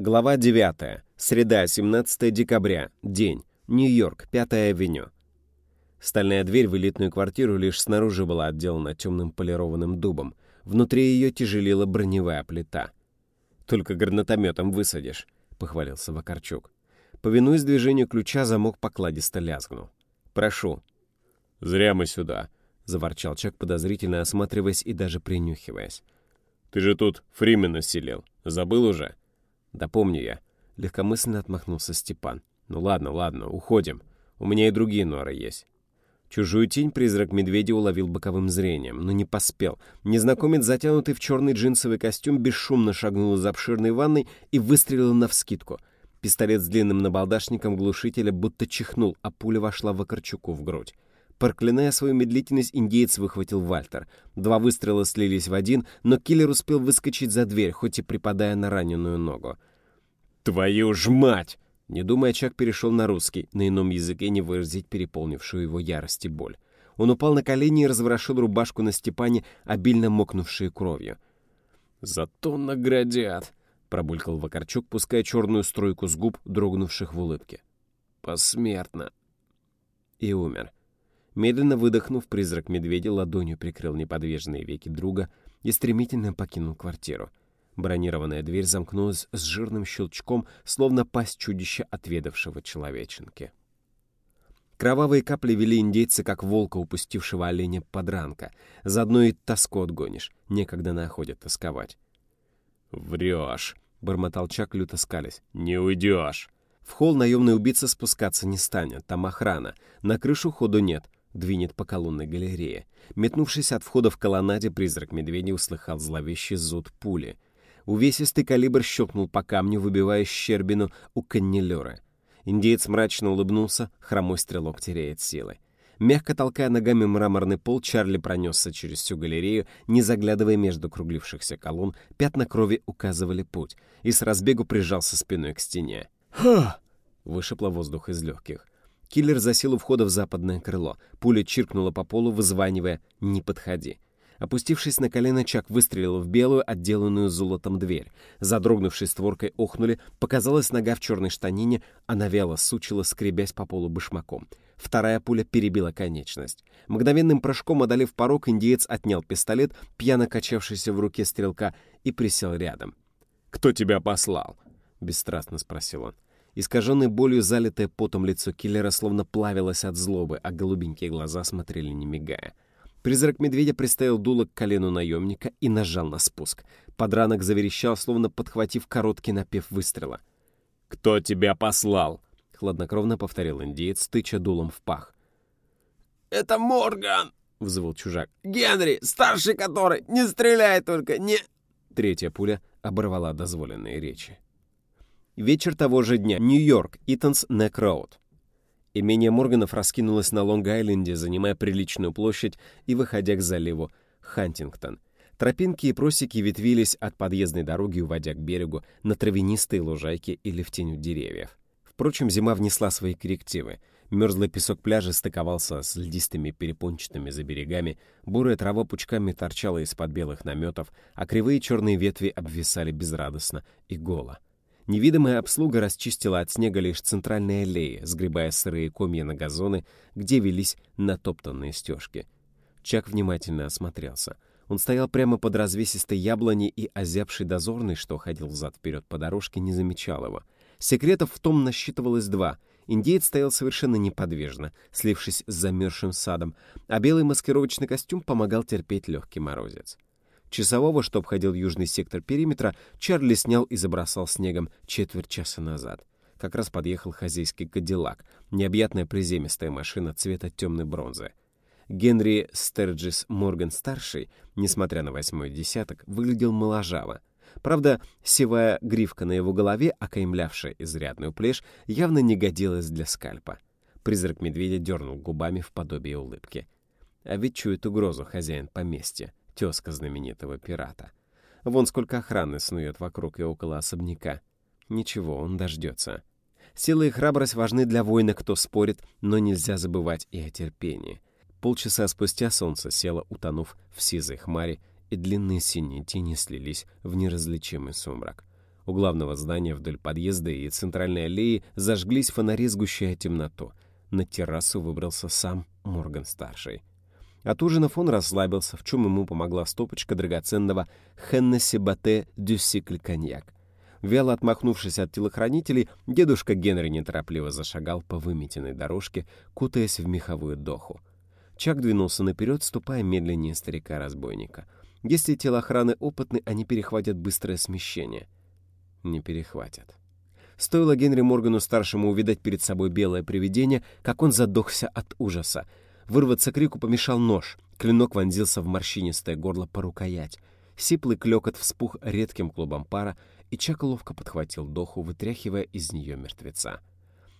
Глава 9. Среда, 17 декабря. День. Нью-Йорк, 5 авеню. Стальная дверь в элитную квартиру лишь снаружи была отделана темным полированным дубом. Внутри ее тяжелела броневая плита. «Только гранатометом высадишь», — похвалился Вакарчук. Повинуясь движению ключа, замок покладисто лязгнул. «Прошу». «Зря мы сюда», — заворчал Чак, подозрительно осматриваясь и даже принюхиваясь. «Ты же тут Фримена селил. Забыл уже?» «Да помню я». Легкомысленно отмахнулся Степан. «Ну ладно, ладно, уходим. У меня и другие норы есть». Чужую тень призрак медведя уловил боковым зрением, но не поспел. Незнакомец, затянутый в черный джинсовый костюм, бесшумно шагнул из обширной ванной и выстрелил навскидку. Пистолет с длинным набалдашником глушителя будто чихнул, а пуля вошла Вакарчуку в грудь. Проклиная свою медлительность, индеец выхватил Вальтер. Два выстрела слились в один, но киллер успел выскочить за дверь, хоть и припадая на раненую ногу. «Твою ж мать!» Не думая, Чак перешел на русский, на ином языке не выразить переполнившую его ярость и боль. Он упал на колени и разворошил рубашку на Степане, обильно мокнувшей кровью. «Зато наградят!» — пробулькал Вакарчук, пуская черную струйку с губ, дрогнувших в улыбке. «Посмертно!» И умер. Медленно выдохнув, призрак медведя ладонью прикрыл неподвижные веки друга и стремительно покинул квартиру. Бронированная дверь замкнулась с жирным щелчком, словно пасть чудища, отведавшего человеченки. Кровавые капли вели индейца, как волка, упустившего оленя подранка. Заодно и тоску отгонишь, некогда на охоте тосковать. «Врешь!» — бормотал Чак, люто скались. «Не уйдешь!» В холл наемный убийца спускаться не станет, там охрана. На крышу ходу нет, двинет по колонной галерее. Метнувшись от входа в колоннаде, призрак медведя услыхал зловещий зуд пули — Увесистый калибр щелкнул по камню, выбивая щербину у каннелера. Индеец мрачно улыбнулся, хромой стрелок теряет силы. Мягко толкая ногами мраморный пол, Чарли пронесся через всю галерею, не заглядывая между круглившихся колонн, пятна крови указывали путь, и с разбегу прижался спиной к стене. «Ха!» — вышипло воздух из легких. Киллер засел у входа в западное крыло. Пуля чиркнула по полу, вызванивая «Не подходи». Опустившись на колено, Чак выстрелил в белую, отделанную золотом дверь. Задрогнувшей створкой охнули, показалась нога в черной штанине, она вяло сучила, скребясь по полу башмаком. Вторая пуля перебила конечность. Мгновенным прыжком, одолев порог, индиец отнял пистолет, пьяно качавшийся в руке стрелка, и присел рядом. «Кто тебя послал?» — бесстрастно спросил он. Искаженной болью залитое потом лицо киллера словно плавилось от злобы, а голубенькие глаза смотрели не мигая. Призрак медведя приставил дуло к колену наемника и нажал на спуск. Подранок заверещал, словно подхватив короткий напев выстрела. «Кто тебя послал?» — хладнокровно повторил индиец, тыча дулом в пах. «Это Морган!» — взвыл чужак. «Генри, старший который! Не стреляй только! Не...» Третья пуля оборвала дозволенные речи. Вечер того же дня. Нью-Йорк. Итанс Нек Роуд. Имение Морганов раскинулось на Лонг-Айленде, занимая приличную площадь и выходя к заливу Хантингтон. Тропинки и просеки ветвились от подъездной дороги, уводя к берегу, на травянистые лужайки или в тень деревьев. Впрочем, зима внесла свои коррективы. Мерзлый песок пляжа стыковался с льдистыми перепончатыми за берегами, бурая трава пучками торчала из-под белых наметов, а кривые черные ветви обвисали безрадостно и голо. Невидимая обслуга расчистила от снега лишь центральные аллеи, сгребая сырые комья на газоны, где велись натоптанные стежки. Чак внимательно осмотрелся. Он стоял прямо под развесистой яблони, и озябший дозорный, что ходил взад-вперед по дорожке, не замечал его. Секретов в том насчитывалось два. Индеец стоял совершенно неподвижно, слившись с замерзшим садом, а белый маскировочный костюм помогал терпеть легкий морозец. Часового, что обходил южный сектор периметра, Чарли снял и забросал снегом четверть часа назад. Как раз подъехал хозяйский кадиллак, необъятная приземистая машина цвета темной бронзы. Генри Стерджис Морган-старший, несмотря на восьмой десяток, выглядел моложаво. Правда, севая гривка на его голове, окаймлявшая изрядную плешь, явно не годилась для скальпа. Призрак медведя дернул губами в подобие улыбки. А ведь чует угрозу хозяин поместья тезка знаменитого пирата. Вон сколько охраны снует вокруг и около особняка. Ничего, он дождется. Сила и храбрость важны для воина, кто спорит, но нельзя забывать и о терпении. Полчаса спустя солнце село, утонув в сизой хмаре, и длинные синие тени слились в неразличимый сумрак. У главного здания вдоль подъезда и центральной аллеи зажглись фонари, сгущая темноту. На террасу выбрался сам Морган-старший. От ужинов он расслабился, в чем ему помогла стопочка драгоценного Хеннесси Батте Дюсикль коньяк. Вяло отмахнувшись от телохранителей, дедушка Генри неторопливо зашагал по выметенной дорожке, кутаясь в меховую доху. Чак двинулся наперед, ступая медленнее старика-разбойника. Если телохраны опытны, они перехватят быстрое смещение. Не перехватят. Стоило Генри Моргану-старшему увидать перед собой белое привидение, как он задохся от ужаса. Вырваться крику помешал нож. Клинок вонзился в морщинистое горло по рукоять. Сиплый клёкот вспух редким клубом пара, и Чак ловко подхватил доху, вытряхивая из нее мертвеца.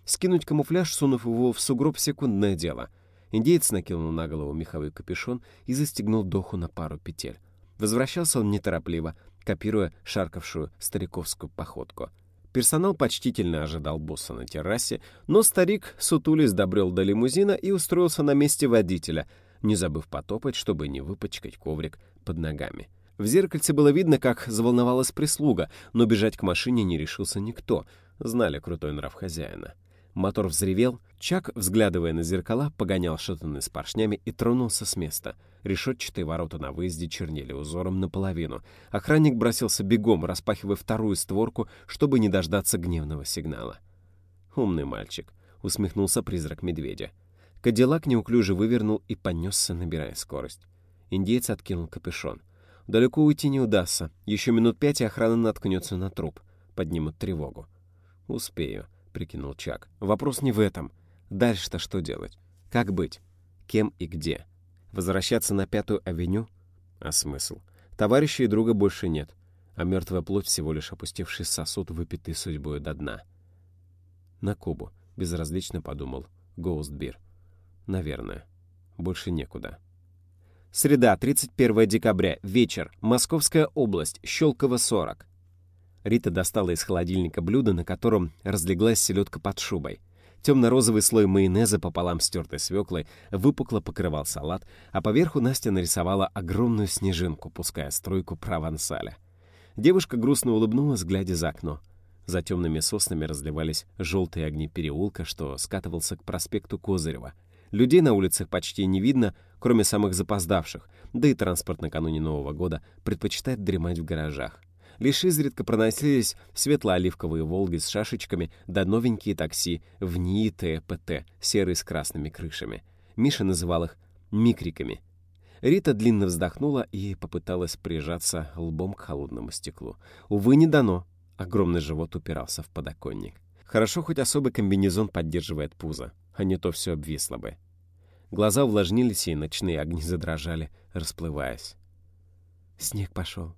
Скинуть камуфляж, сунув его в сугроб, секундное дело. Индеец накинул на голову меховой капюшон и застегнул доху на пару петель. Возвращался он неторопливо, копируя шаркавшую стариковскую походку. Персонал почтительно ожидал босса на террасе, но старик сутулись добрел до лимузина и устроился на месте водителя, не забыв потопать, чтобы не выпачкать коврик под ногами. В зеркальце было видно, как заволновалась прислуга, но бежать к машине не решился никто. Знали крутой нрав хозяина. Мотор взревел, Чак, взглядывая на зеркала, погонял шатаны с поршнями и тронулся с места. Решетчатые ворота на выезде чернели узором наполовину. Охранник бросился бегом, распахивая вторую створку, чтобы не дождаться гневного сигнала. «Умный мальчик», — усмехнулся призрак медведя. Кадиллак неуклюже вывернул и понесся, набирая скорость. Индейец откинул капюшон. Далеко уйти не удастся. Еще минут пять, и охрана наткнется на труп. Поднимут тревогу. «Успею», — прикинул Чак. «Вопрос не в этом. Дальше-то что делать? Как быть? Кем и где? Возвращаться на Пятую авеню? А смысл? Товарища и друга больше нет, а мертвая плоть всего лишь опустевший сосуд, выпитый судьбой до дна. На Кубу, безразлично подумал Гоустбир. Наверное. Больше некуда. Среда, 31 декабря, вечер, Московская область, Щелково, 40. Рита достала из холодильника блюдо, на котором разлеглась селедка под шубой. Темно-розовый слой майонеза пополам с тертой свеклой выпукло покрывал салат, а поверху Настя нарисовала огромную снежинку, пуская струйку провансаля. Девушка грустно улыбнулась, глядя за окно. За темными соснами разливались желтые огни переулка, что скатывался к проспекту Козырева. Людей на улицах почти не видно, кроме самых запоздавших, да и транспорт накануне Нового года предпочитает дремать в гаражах. Лишь изредка проносились светло-оливковые «Волги» с шашечками да новенькие такси в НИИ ТПТ, серые с красными крышами. Миша называл их «микриками». Рита длинно вздохнула и попыталась прижаться лбом к холодному стеклу. Увы, не дано. Огромный живот упирался в подоконник. Хорошо, хоть особый комбинезон поддерживает пузо, а не то все обвисло бы. Глаза увлажнились, и ночные огни задрожали, расплываясь. «Снег пошел», —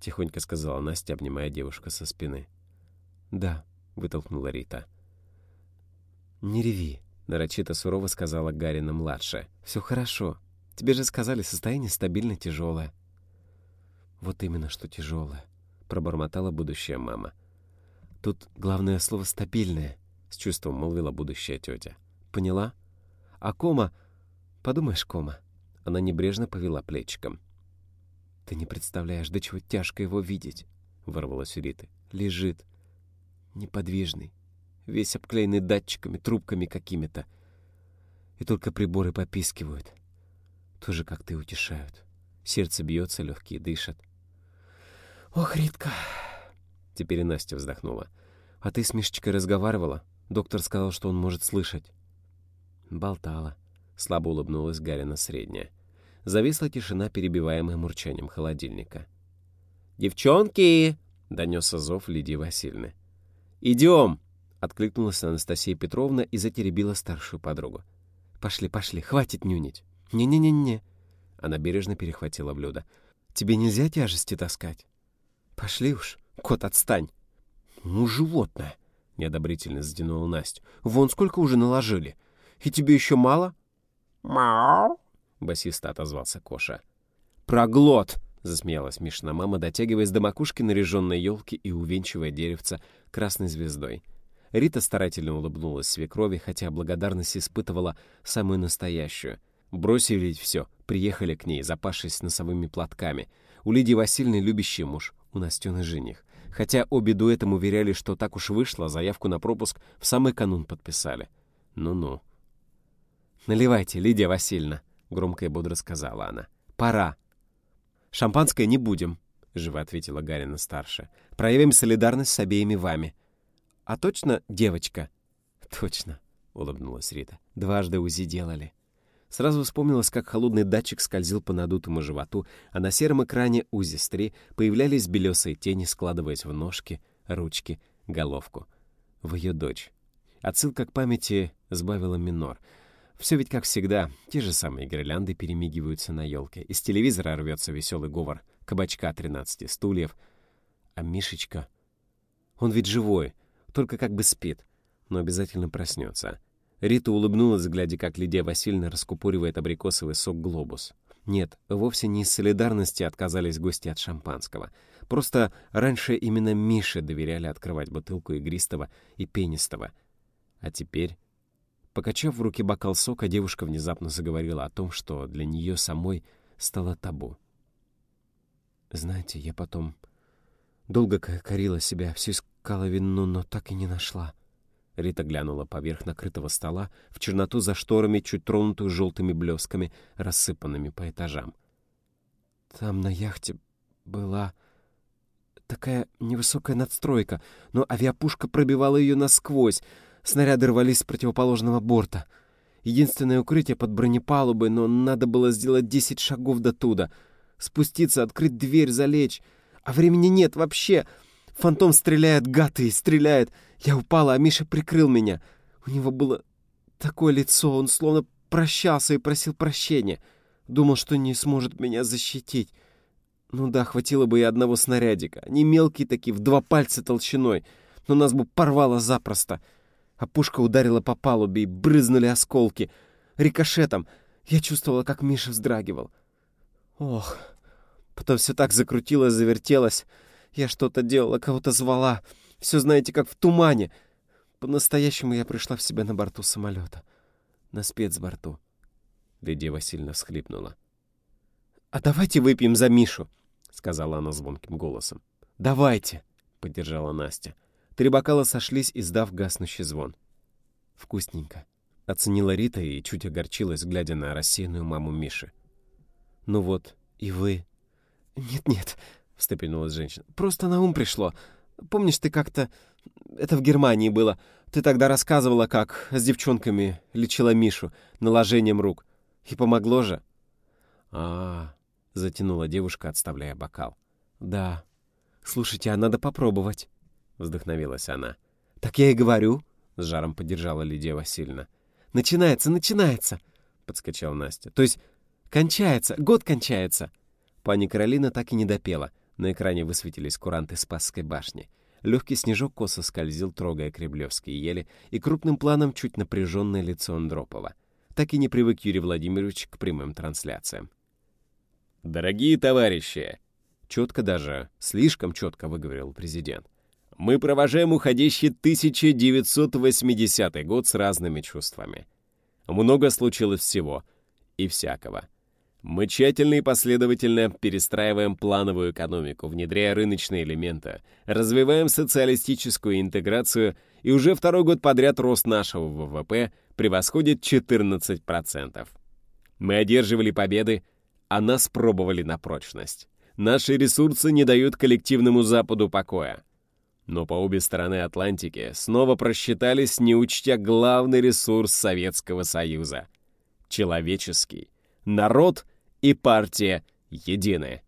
тихонько сказала Настя, обнимая девушку со спины. «Да», — вытолкнула Рита. «Не реви», — нарочито сурово сказала Гарина-младшая. «Все хорошо. Тебе же сказали, состояние стабильно тяжелое». «Вот именно, что тяжелое», — пробормотала будущая мама. «Тут главное слово «стабильное», — с чувством молвила будущая тетя. «Поняла? А кома... Подумаешь, кома». Она небрежно повела плечиком. «Ты не представляешь, до чего тяжко его видеть!» — вырвалась у Риты. «Лежит. Неподвижный. Весь обклеенный датчиками, трубками какими-то. И только приборы попискивают. Тоже как ты утешают. Сердце бьется, легкие дышат. «Ох, Ритка!» Теперь и Настя вздохнула. «А ты с Мишечкой разговаривала? Доктор сказал, что он может слышать». Болтала. Слабо улыбнулась Гарина средняя. Зависла тишина, перебиваемая мурчанием холодильника. «Девчонки!» — донесся зов Лидии Васильевны. «Идем!» — откликнулась Анастасия Петровна и затеребила старшую подругу. «Пошли, пошли, хватит нюнить!» «Не-не-не-не!» Она бережно перехватила блюдо. «Тебе нельзя тяжести таскать?» «Пошли уж, кот, отстань!» «Ну, животное!» — неодобрительно сдвинула Настя. «Вон сколько уже наложили! И тебе еще мало?» «Мяу!» — басисто отозвался Коша. «Проглот!» — засмеялась Мишина мама, дотягиваясь до макушки наряженной елки и увенчивая деревца красной звездой. Рита старательно улыбнулась свекрови, хотя благодарность испытывала самую настоящую. Бросили все, приехали к ней, запавшись носовыми платками. У Лидии Васильевны любящий муж, у Настены жених. хотя обе дуэтом уверяли, что так уж вышло, заявку на пропуск в самый канун подписали. Ну-ну. «Наливайте, Лидия Васильевна», — громко и бодро сказала она. «Пора». «Шампанское не будем», — живо ответила Гарина-старшая. «Проявим солидарность с обеими вами». «А точно девочка?» «Точно», — улыбнулась Рита. «Дважды УЗИ делали». Сразу вспомнилось, как холодный датчик скользил по надутому животу, а на сером экране УЗИ-3 появлялись белесые тени, складываясь в ножки, ручки, головку. В ее дочь. Отсылка к памяти сбавила минор. Все ведь как всегда, те же самые гирлянды перемигиваются на елке. Из телевизора рвется веселый говор кабачка 13 стульев. А Мишечка... Он ведь живой, только как бы спит, но обязательно проснется. Рита улыбнулась, глядя, как Лидия Васильевна раскупоривает абрикосовый сок «Глобус». Нет, вовсе не из солидарности отказались гости от шампанского. Просто раньше именно Мише доверяли открывать бутылку игристого и пенистого. А теперь... Покачав в руки бокал сока, девушка внезапно заговорила о том, что для нее самой стало табу. «Знаете, я потом долго корила себя, все искала вину, но так и не нашла. Рита глянула поверх накрытого стола в черноту за шторами, чуть тронутую желтыми блесками, рассыпанными по этажам. Там на яхте была такая невысокая надстройка, но авиапушка пробивала ее насквозь. Снаряды рвались с противоположного борта. Единственное укрытие под бронепалубой, но надо было сделать десять шагов до туда. Спуститься, открыть дверь, залечь. А времени нет вообще. Фантом стреляет, гад и стреляет. Я упала, а Миша прикрыл меня. У него было такое лицо, он словно прощался и просил прощения. Думал, что не сможет меня защитить. Ну да, хватило бы и одного снарядика. Они мелкие такие, в два пальца толщиной. Но нас бы порвало запросто. А пушка ударила по палубе, и брызнули осколки. Рикошетом. Я чувствовала, как Миша вздрагивал. Ох. Потом все так закрутилось, завертелось. Я что-то делала, кого-то звала. Все знаете, как в тумане. По-настоящему я пришла в себя на борту самолета. На спецборту. Лидия Васильевна всхлипнула. «А давайте выпьем за Мишу», — сказала она звонким голосом. «Давайте», — поддержала Настя. Три бокала сошлись, издав гаснущий звон. «Вкусненько», — оценила Рита и чуть огорчилась, глядя на рассеянную маму Миши. «Ну вот, и вы...» «Нет-нет», встрепенулась женщина. «Просто на ум пришло. Помнишь, ты как-то... Это в Германии было. Ты тогда рассказывала, как с девчонками лечила Мишу наложением рук. И помогло же?» а, -а, -а затянула девушка, отставляя бокал. «Да. Слушайте, а надо попробовать», — вздохновилась она. «Так я и говорю», — с жаром поддержала Лидия Васильевна. «Начинается, начинается», — подскочила Настя. «То есть кончается, год кончается». Пани Каролина так и не допела — на экране высветились куранты Спасской башни. Легкий снежок косо скользил, трогая кремлевские ели, и крупным планом чуть напряженное лицо Андропова. Так и не привык Юрий Владимирович к прямым трансляциям. «Дорогие товарищи!» Четко даже, слишком четко выговорил президент. «Мы провожаем уходящий 1980 год с разными чувствами. Много случилось всего и всякого. Мы тщательно и последовательно перестраиваем плановую экономику, внедряя рыночные элементы, развиваем социалистическую интеграцию, и уже второй год подряд рост нашего ВВП превосходит 14%. Мы одерживали победы, а нас пробовали на прочность. Наши ресурсы не дают коллективному Западу покоя. Но по обе стороны Атлантики снова просчитались, не учтя главный ресурс Советского Союза — человеческий — народ и партия едины.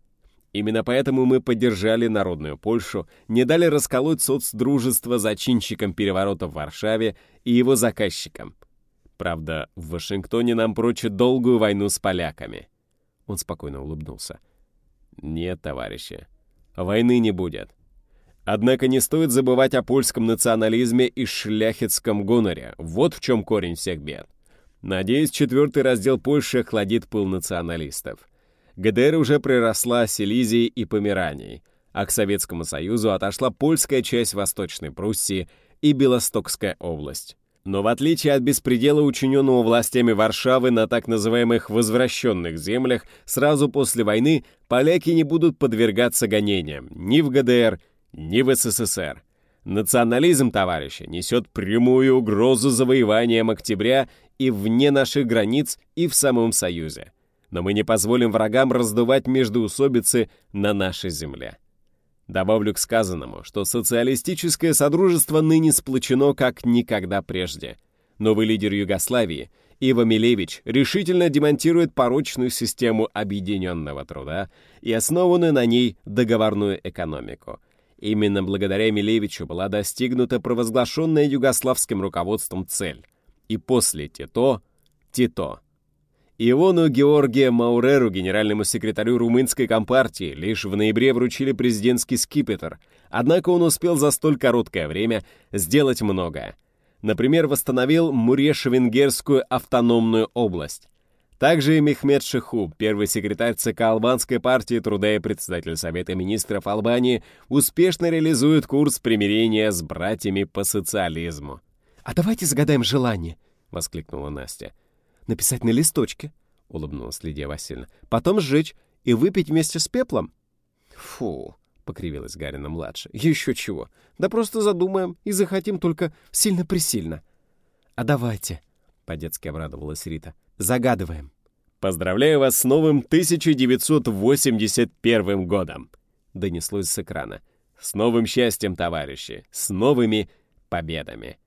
Именно поэтому мы поддержали Народную Польшу, не дали расколоть соцдружество зачинщикам переворота в Варшаве и его заказчикам. Правда, в Вашингтоне нам прочат долгую войну с поляками. Он спокойно улыбнулся. Нет, товарищи, войны не будет. Однако не стоит забывать о польском национализме и шляхетском гоноре. Вот в чем корень всех бед. Надеюсь, четвертый раздел Польши охладит пыл националистов. ГДР уже приросла Силезией и Померанией, а к Советскому Союзу отошла польская часть Восточной Пруссии и Белостокская область. Но в отличие от беспредела, учиненного властями Варшавы на так называемых «возвращенных землях», сразу после войны поляки не будут подвергаться гонениям ни в ГДР, ни в СССР. Национализм, товарищи, несет прямую угрозу завоеванием октября и вне наших границ, и в самом Союзе. Но мы не позволим врагам раздувать междоусобицы на нашей земле. Добавлю к сказанному, что социалистическое содружество ныне сплочено как никогда прежде. Новый лидер Югославии, Ива Милевич, решительно демонтирует порочную систему объединенного труда и основанную на ней договорную экономику – Именно благодаря Милевичу была достигнута провозглашенная югославским руководством цель. И после Тито — Тито. Ивону Георгия Мауреру, генеральному секретарю румынской компартии, лишь в ноябре вручили президентский скипетр, однако он успел за столь короткое время сделать многое. Например, восстановил Муреш-Венгерскую автономную область, также и Мехмед Шиху, первый секретарь ЦК Албанской партии труда и председатель Совета министров Албании, успешно реализует курс примирения с братьями по социализму. «А давайте загадаем желание!» — воскликнула Настя. «Написать на листочке», — улыбнулась Лидия Васильевна. «Потом сжечь и выпить вместе с пеплом?» «Фу!» — покривилась Гарина-младшая. «Еще чего! Да просто задумаем и захотим только сильно-пресильно!» «А давайте!» — по-детски обрадовалась Рита. «Загадываем!» «Поздравляю вас с новым 1981 годом!» — донеслось с экрана. «С новым счастьем, товарищи! С новыми победами!»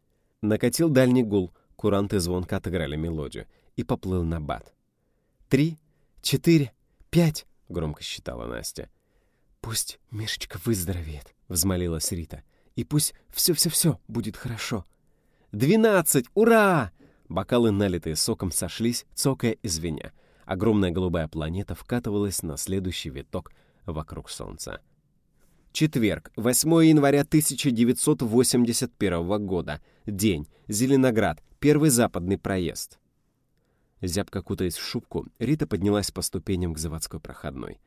Накатил дальний гул, куранты звонко отыграли мелодию и поплыл на бат. «Три, четыре, пять!» — громко считала Настя. «Пусть Мишечка выздоровеет!» — взмолилась Рита. «И пусть все-все-все будет хорошо!» «Двенадцать! Ура!» Бокалы, налитые соком, сошлись, цокая и звеня — огромная голубая планета вкатывалась на следующий виток вокруг Солнца. Четверг, 8 января 1981 года. День. Зеленоград. Первый западный проезд. Зябко кутаясь в шубку, Рита поднялась по ступеням к заводской проходной.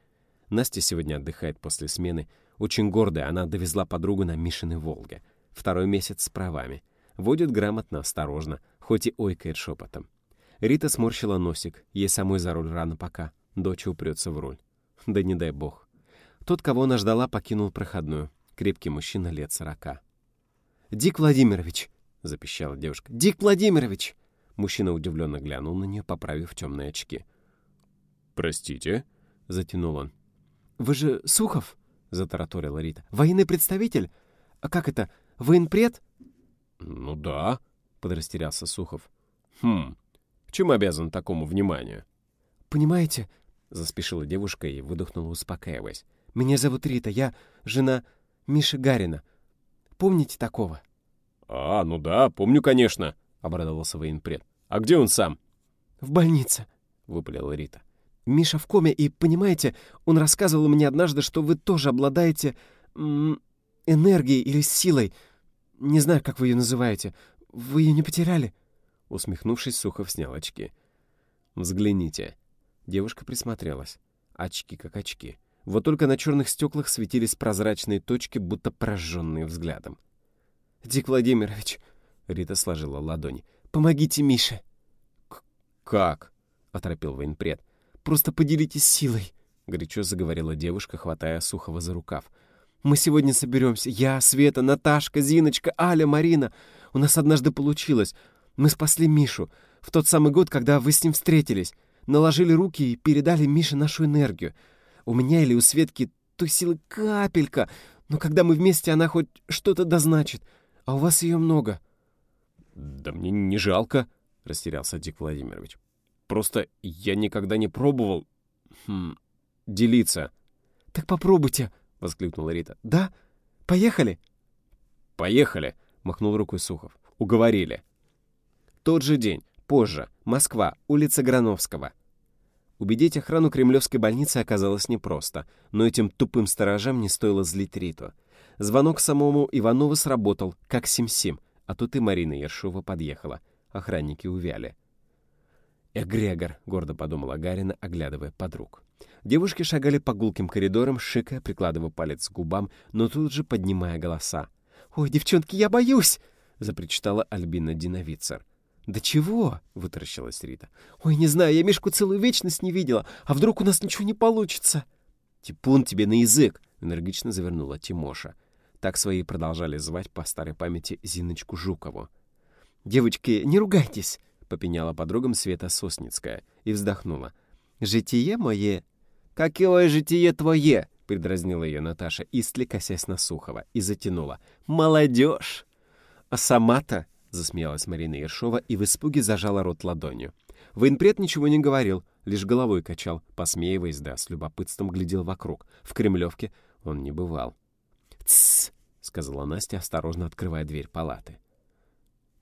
Настя сегодня отдыхает после смены. Очень гордая, она довезла подругу на Мишиной «Волге». Второй месяц с правами. Водит грамотно, осторожно, хоть и ойкает шепотом. Рита сморщила носик. Ей самой за руль рано пока. Дочь упрется в руль. Да не дай бог. Тот, кого она ждала, покинул проходную. Крепкий мужчина лет сорока. «Дик Владимирович!» — запищала девушка. «Дик Владимирович!» Мужчина удивленно глянул на нее, поправив темные очки. «Простите?» — затянул он. «Вы же Сухов?» — затараторила Рита. «Военный представитель? А как это, военпред?» «Ну да», — подрастерялся Сухов. «Хм, чем обязан такому вниманию?» «Понимаете...» — заспешила девушка и выдохнула, успокаиваясь. «Меня зовут Рита, я жена Миши Гарина. Помните такого?» «А, ну да, помню, конечно», — обрадовался военпред. «А где он сам?» «В больнице», — выпалила Рита. «Миша в коме, и, понимаете, он рассказывал мне однажды, что вы тоже обладаете... энергией или силой. Не знаю, как вы ее называете. Вы ее не потеряли?» Усмехнувшись, Сухов снял очки. «Взгляните». Девушка присмотрелась. Очки как очки. Вот только на черных стеклах светились прозрачные точки, будто прожженные взглядом. «Дик Владимирович!» — Рита сложила ладони. «Помогите Мише!» «Как?» — оторопил военпред. «Просто поделитесь силой!» — горячо заговорила девушка, хватая Сухова за рукав. «Мы сегодня соберемся. Я, Света, Наташка, Зиночка, Аля, Марина. У нас однажды получилось. Мы спасли Мишу в тот самый год, когда вы с ним встретились. Наложили руки и передали Мише нашу энергию. У меня или у Светки той силы капелька, но когда мы вместе, она хоть что-то дозначит. А у вас ее много». «Да мне не жалко», — растерялся Дик Владимирович. «Просто я никогда не пробовал хм, делиться». «Так попробуйте», — воскликнула Рита. «Да? Поехали?» «Поехали», — махнул рукой Сухов. «Уговорили». Тот же день, позже, Москва, улица Грановского. Убедить охрану Кремлевской больницы оказалось непросто, но этим тупым сторожам не стоило злить Риту. Звонок самому Иванову сработал, как сим-сим, а тут и Марина Ершова подъехала. Охранники увяли. «Эгрегор», — гордо подумала Гарина, оглядывая подруг. Девушки шагали по гулким коридорам, шикая, прикладывая палец к губам, но тут же поднимая голоса. «Ой, девчонки, я боюсь!» — запричитала Альбина Диновицер. «Да чего?» — вытаращилась Рита. «Ой, не знаю, я Мишку целую вечность не видела. А вдруг у нас ничего не получится?» «Типун тебе на язык!» — энергично завернула Тимоша. Так свои продолжали звать по старой памяти Зиночку Жукову. «Девочки, не ругайтесь!» — попеняла подругам Света Сосницкая и вздохнула. «Житие мое...» «Какое житие твое?» — предразнила ее Наташа, истли косясь на Сухова, и затянула. «Молодежь!» «А сама-то...» — засмеялась Марина Ершова и в испуге зажала рот ладонью. Военпред ничего не говорил, лишь головой качал, посмеиваясь, да, с любопытством глядел вокруг. В Кремлевке он не бывал. «Тссс!» — сказала Настя, осторожно открывая дверь палаты.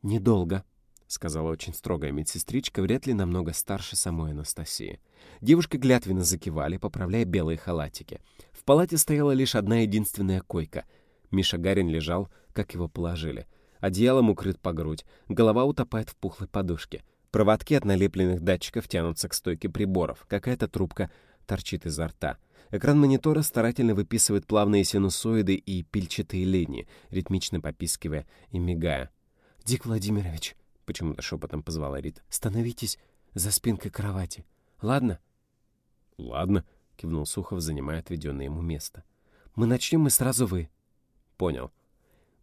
«Недолго», — сказала очень строгая медсестричка, вряд ли намного старше самой Анастасии. Девушка глятвенно закивали, поправляя белые халатики. В палате стояла лишь одна единственная койка. Миша Гарин лежал, как его положили. Одеялом укрыт по грудь, голова утопает в пухлой подушке. Проводки от налепленных датчиков тянутся к стойке приборов. Какая-то трубка торчит изо рта. Экран монитора старательно выписывает плавные синусоиды и пильчатые линии, ритмично попискивая и мигая. «Дик Владимирович», — почему-то шепотом позвала Рита, — «становитесь за спинкой кровати. Ладно?» «Ладно», — кивнул Сухов, занимая отведенное ему место. «Мы начнем, и сразу вы». «Понял».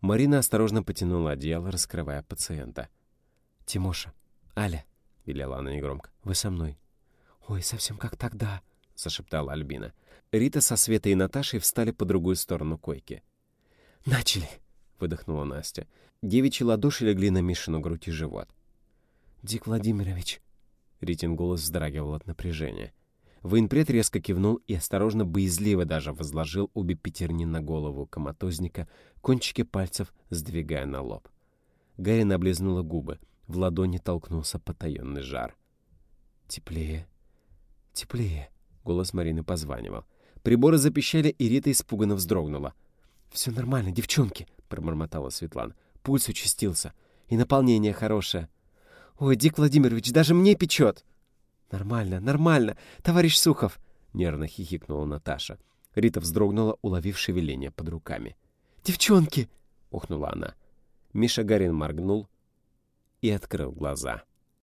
Марина осторожно потянула одеяло, раскрывая пациента. «Тимоша, Аля», — велела она негромко, — «вы со мной». «Ой, совсем как тогда», — зашептала Альбина. Рита со Светой и Наташей встали по другую сторону койки. «Начали!» — выдохнула Настя. Девичьи ладоши легли на Мишину грудь и живот. «Дик Владимирович!» Ритин голос вздрагивал от напряжения. Военпред резко кивнул и осторожно, боязливо даже возложил обе пятерни на голову коматозника, кончики пальцев сдвигая на лоб. Гарри облизнула губы. В ладони толкнулся потаенный жар. «Теплее, теплее», — голос Марины позванивал. Приборы запищали, и Рита испуганно вздрогнула. «Все нормально, девчонки», — пробормотала Светлана. «Пульс участился. И наполнение хорошее». «Ой, Дик Владимирович, даже мне печет!» «Нормально, нормально, товарищ Сухов!» — нервно хихикнула Наташа. Рита вздрогнула, уловив шевеление под руками. «Девчонки!» — ухнула она. Миша Гарин моргнул и открыл глаза.